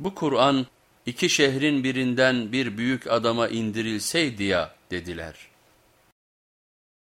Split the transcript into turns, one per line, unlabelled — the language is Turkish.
Bu Kur'an iki şehrin birinden bir büyük adama indirilseydi ya dediler.